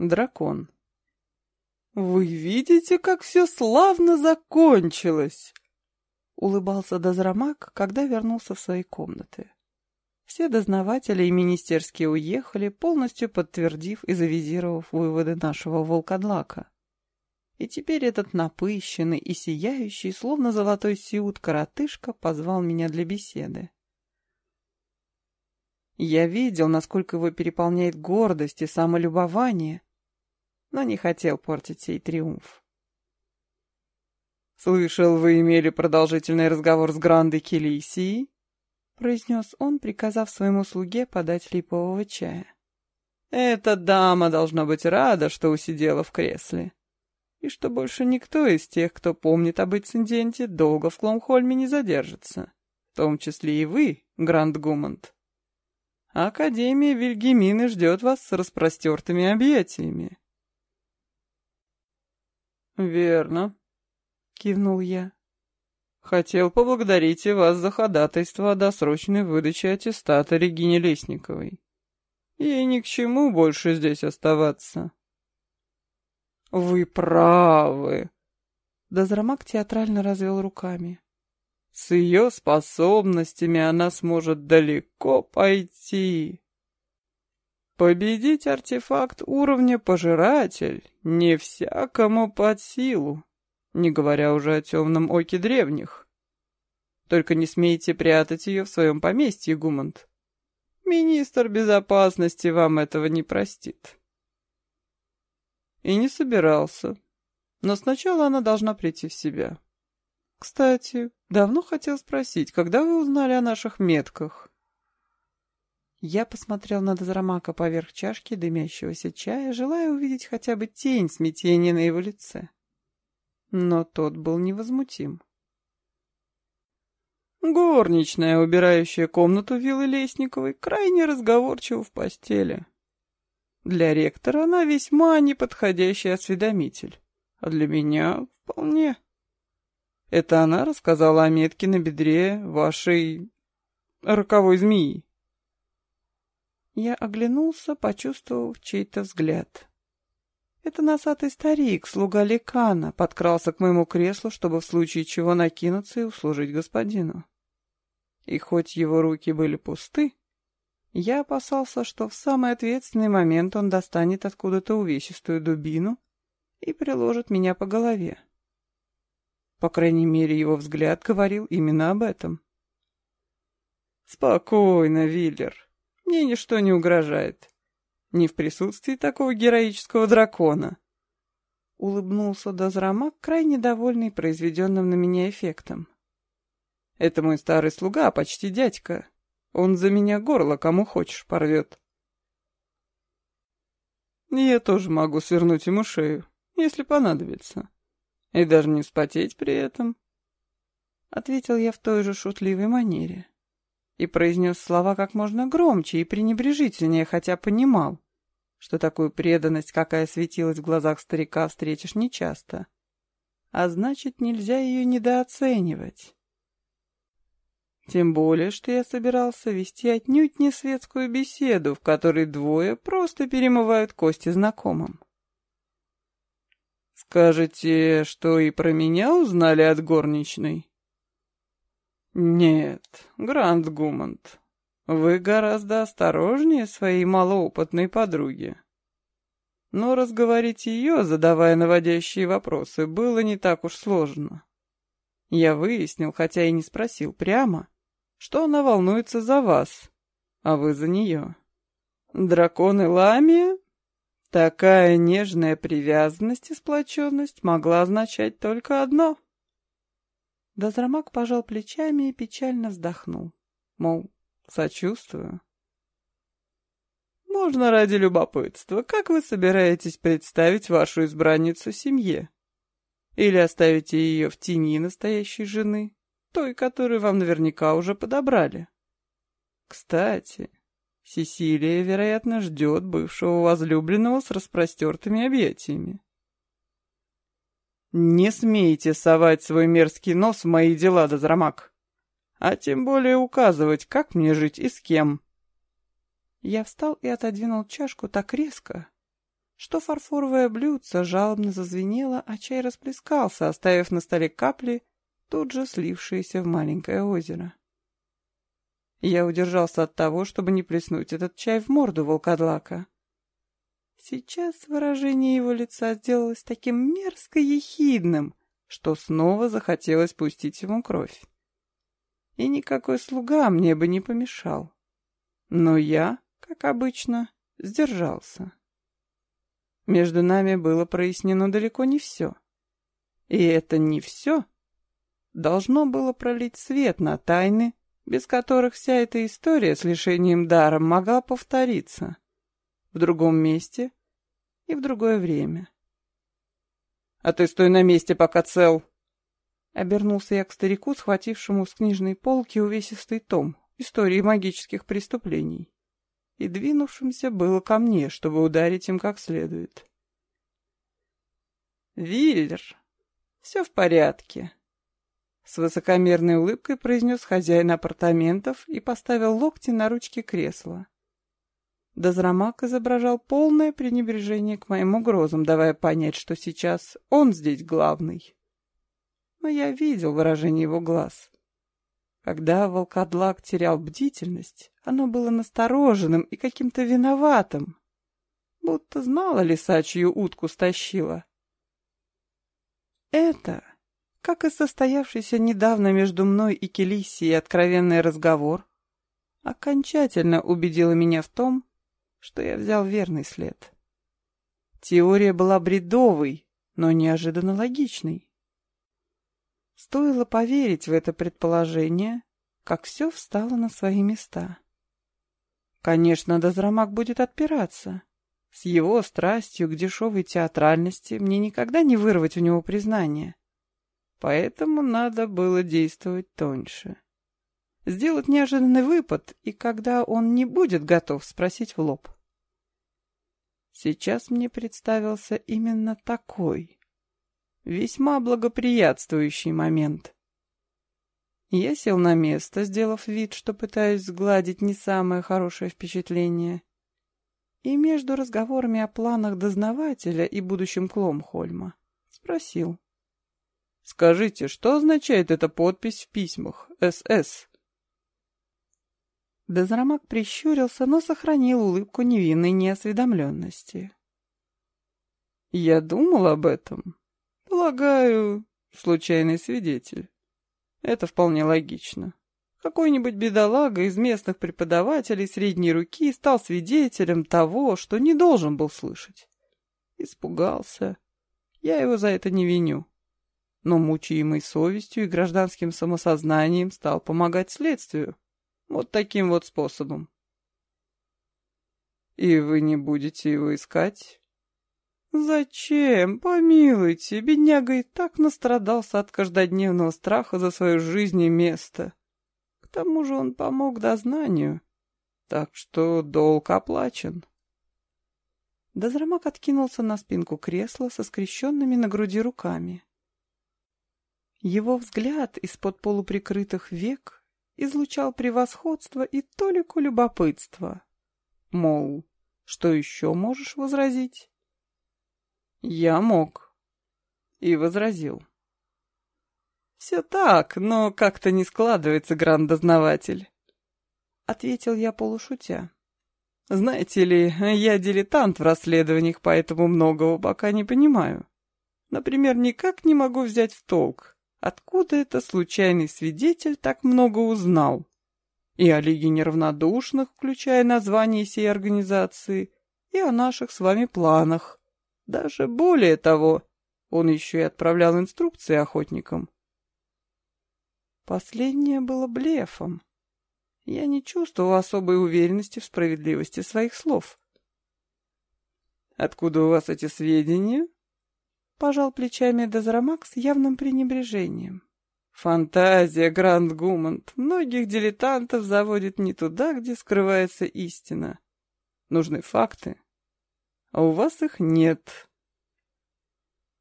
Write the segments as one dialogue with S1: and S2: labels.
S1: Дракон. «Вы видите, как все славно закончилось!» Улыбался Дозрамак, когда вернулся в свои комнаты. Все дознаватели и министерские уехали, полностью подтвердив и завизировав выводы нашего волкодлака. И теперь этот напыщенный и сияющий, словно золотой сиут коротышка, позвал меня для беседы. Я видел, насколько его переполняет гордость и самолюбование, но не хотел портить сей триумф. «Слышал, вы имели продолжительный разговор с Грандой Келисией?» произнес он, приказав своему слуге подать липового чая. «Эта дама должна быть рада, что усидела в кресле, и что больше никто из тех, кто помнит об инциденте, долго в Кломхольме не задержится, в том числе и вы, Гранд Гумант. Академия Вильгемины ждет вас с распростертыми объятиями». «Верно», — кивнул я. Хотел поблагодарить и вас за ходатайство о досрочной выдаче аттестата Регине Лесниковой. Ей ни к чему больше здесь оставаться. Вы правы. Дозрамак театрально развел руками. С ее способностями она сможет далеко пойти. Победить артефакт уровня пожиратель не всякому под силу не говоря уже о темном оке древних. Только не смейте прятать ее в своем поместье, Гумант. Министр безопасности вам этого не простит. И не собирался. Но сначала она должна прийти в себя. Кстати, давно хотел спросить, когда вы узнали о наших метках? Я посмотрел на Дозрамака поверх чашки дымящегося чая, желая увидеть хотя бы тень смятения на его лице но тот был невозмутим. Горничная, убирающая комнату виллы Лесниковой, крайне разговорчива в постели. Для ректора она весьма неподходящий осведомитель, а для меня вполне. Это она рассказала о метке на бедре вашей роковой змеи. Я оглянулся, почувствовав чей-то взгляд. Это носатый старик, слуга Ликана, подкрался к моему креслу, чтобы в случае чего накинуться и услужить господину. И хоть его руки были пусты, я опасался, что в самый ответственный момент он достанет откуда-то увесистую дубину и приложит меня по голове. По крайней мере, его взгляд говорил именно об этом. «Спокойно, Виллер. Мне ничто не угрожает. Не в присутствии такого героического дракона. Улыбнулся Дозрамак, крайне довольный произведенным на меня эффектом. Это мой старый слуга, почти дядька. Он за меня горло кому хочешь порвет. Я тоже могу свернуть ему шею, если понадобится. И даже не спотеть при этом. Ответил я в той же шутливой манере и произнес слова как можно громче и пренебрежительнее, хотя понимал, что такую преданность, какая светилась в глазах старика, встретишь нечасто. А значит, нельзя ее недооценивать. Тем более, что я собирался вести отнюдь не светскую беседу, в которой двое просто перемывают кости знакомым. «Скажете, что и про меня узнали от горничной?» «Нет, Гранд Гумант, вы гораздо осторожнее своей малоопытной подруги». Но разговорить ее, задавая наводящие вопросы, было не так уж сложно. Я выяснил, хотя и не спросил прямо, что она волнуется за вас, а вы за нее. Дракон и ламия? Такая нежная привязанность и сплоченность могла означать только одно — Дозрамак пожал плечами и печально вздохнул. Мол, сочувствую. «Можно ради любопытства. Как вы собираетесь представить вашу избранницу семье? Или оставите ее в тени настоящей жены, той, которую вам наверняка уже подобрали? Кстати, Сесилия, вероятно, ждет бывшего возлюбленного с распростертыми объятиями. «Не смейте совать свой мерзкий нос в мои дела, Дозрамак. А тем более указывать, как мне жить и с кем». Я встал и отодвинул чашку так резко, что фарфоровое блюдце жалобно зазвенело, а чай расплескался, оставив на столе капли, тут же слившиеся в маленькое озеро. Я удержался от того, чтобы не плеснуть этот чай в морду волкодлака. Сейчас выражение его лица сделалось таким мерзко ехидным, что снова захотелось пустить ему кровь. И никакой слуга мне бы не помешал. Но я, как обычно, сдержался. Между нами было прояснено далеко не все. И это не все должно было пролить свет на тайны, без которых вся эта история с лишением дара могла повториться в другом месте и в другое время. «А ты стой на месте, пока цел!» Обернулся я к старику, схватившему с книжной полки увесистый том истории магических преступлений и двинувшимся было ко мне, чтобы ударить им как следует. «Виллер, все в порядке», с высокомерной улыбкой произнес хозяин апартаментов и поставил локти на ручки кресла. Дозрамак изображал полное пренебрежение к моим угрозам, давая понять, что сейчас он здесь главный. Но я видел выражение его глаз. Когда волкодлак терял бдительность, оно было настороженным и каким-то виноватым, будто знала лиса, чью утку стащила. Это как и состоявшийся недавно между мной и Келиссией откровенный разговор, окончательно убедила меня в том, что я взял верный след. Теория была бредовой, но неожиданно логичной. Стоило поверить в это предположение, как все встало на свои места. Конечно, Дозрамак будет отпираться. С его страстью к дешевой театральности мне никогда не вырвать у него признание. Поэтому надо было действовать тоньше. Сделать неожиданный выпад, и когда он не будет готов, спросить в лоб. Сейчас мне представился именно такой, весьма благоприятствующий момент. Я сел на место, сделав вид, что пытаюсь сгладить не самое хорошее впечатление. И между разговорами о планах дознавателя и будущем Кломхольма спросил. Скажите, что означает эта подпись в письмах? СС. Дозрамак прищурился, но сохранил улыбку невинной неосведомленности. Я думал об этом. Полагаю, случайный свидетель. Это вполне логично. Какой-нибудь бедолага из местных преподавателей средней руки стал свидетелем того, что не должен был слышать. Испугался. Я его за это не виню но мучаемый совестью и гражданским самосознанием стал помогать следствию. Вот таким вот способом. И вы не будете его искать? Зачем? Помилуйте, бедняга и так настрадался от каждодневного страха за свою жизнь и место. К тому же он помог дознанию, так что долг оплачен. Дозрамак откинулся на спинку кресла со скрещенными на груди руками. Его взгляд из-под полуприкрытых век излучал превосходство и толику любопытства. Мол, что еще можешь возразить? Я мог. И возразил. «Все так, но как-то не складывается, гранд-дознаватель», — ответил я полушутя. «Знаете ли, я дилетант в расследованиях, поэтому многого пока не понимаю. Например, никак не могу взять в толк, Откуда это случайный свидетель так много узнал? И о Лиге неравнодушных, включая название сей организации, и о наших с вами планах. Даже более того, он еще и отправлял инструкции охотникам. Последнее было блефом. Я не чувствовал особой уверенности в справедливости своих слов. «Откуда у вас эти сведения?» Пожал плечами Дозрамак с явным пренебрежением. Фантазия, Гранд Гумант, многих дилетантов заводит не туда, где скрывается истина. Нужны факты, а у вас их нет.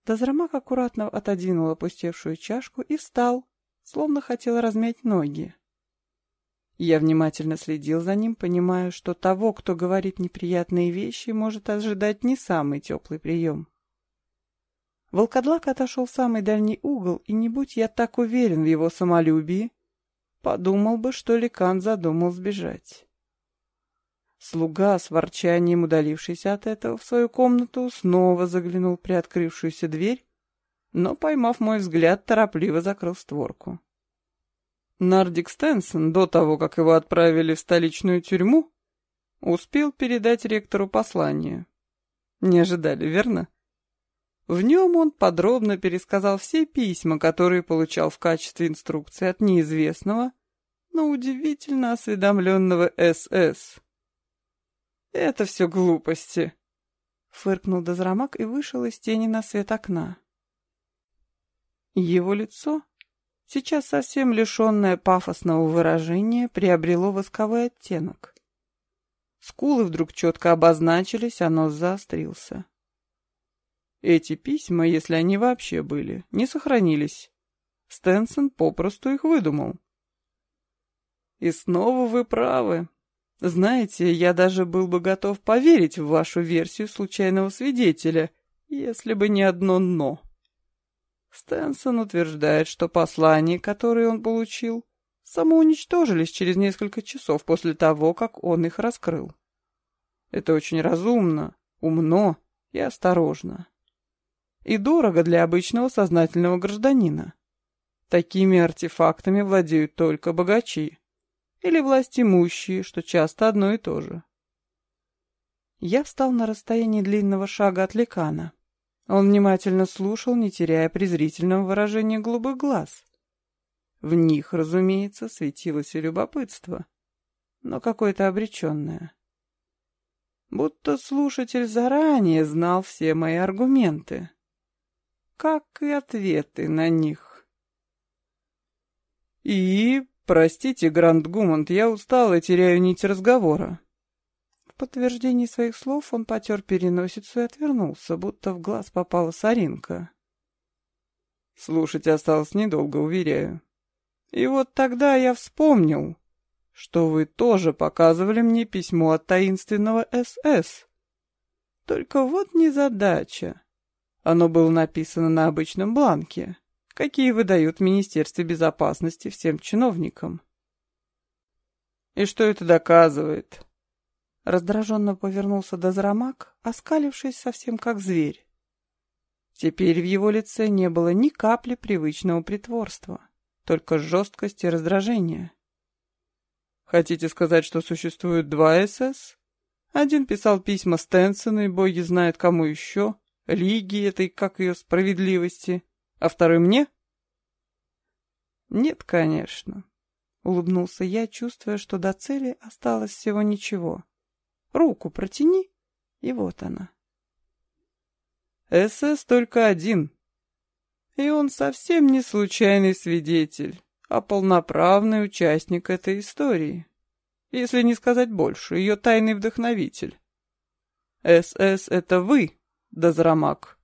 S1: Дозрамак аккуратно отодвинул опустевшую чашку и встал, словно хотел размять ноги. Я внимательно следил за ним, понимая, что того, кто говорит неприятные вещи, может ожидать не самый теплый прием. Волкодлак отошел в самый дальний угол, и не будь я так уверен в его самолюбии, подумал бы, что Ликан задумал сбежать. Слуга, с ворчанием удалившийся от этого в свою комнату, снова заглянул при открывшуюся дверь, но, поймав мой взгляд, торопливо закрыл створку. Нардик Стэнсон, до того, как его отправили в столичную тюрьму, успел передать ректору послание. Не ожидали, верно? В нем он подробно пересказал все письма, которые получал в качестве инструкции от неизвестного, но удивительно осведомленного СС. «Это все глупости», — фыркнул Дозрамак и вышел из тени на свет окна. Его лицо сейчас совсем лишенное пафосного выражения, приобрело восковой оттенок. Скулы вдруг четко обозначились, а нос заострился. Эти письма, если они вообще были, не сохранились. Стэнсон попросту их выдумал. И снова вы правы. Знаете, я даже был бы готов поверить в вашу версию случайного свидетеля, если бы не одно «но». Стэнсон утверждает, что послания, которые он получил, самоуничтожились через несколько часов после того, как он их раскрыл. Это очень разумно, умно и осторожно. И дорого для обычного сознательного гражданина. Такими артефактами владеют только богачи или власть имущие, что часто одно и то же. Я встал на расстоянии длинного шага от Ликана. Он внимательно слушал, не теряя презрительного выражения голубых глаз. В них, разумеется, светилось и любопытство, но какое-то обреченное. Будто слушатель заранее знал все мои аргументы, как и ответы на них. И, простите, Гранд Гумонт, я устал и теряю нить разговора подтверждении своих слов он потер переносицу и отвернулся, будто в глаз попала соринка. Слушать осталось недолго, уверяю. И вот тогда я вспомнил, что вы тоже показывали мне письмо от таинственного СС. Только вот незадача. Оно было написано на обычном бланке, какие выдают в Министерстве безопасности всем чиновникам. И что это доказывает? Раздраженно повернулся Дозрамак, оскалившись совсем как зверь. Теперь в его лице не было ни капли привычного притворства, только жесткость и раздражение. Хотите сказать, что существует два СС? Один писал письма Стэнсону и боги знает кому еще, Лиги этой, как ее, справедливости, а второй мне? Нет, конечно. Улыбнулся я, чувствуя, что до цели осталось всего ничего. Руку протяни, и вот она. СС только один. И он совсем не случайный свидетель, а полноправный участник этой истории. Если не сказать больше, ее тайный вдохновитель. СС — это вы, Дозрамак.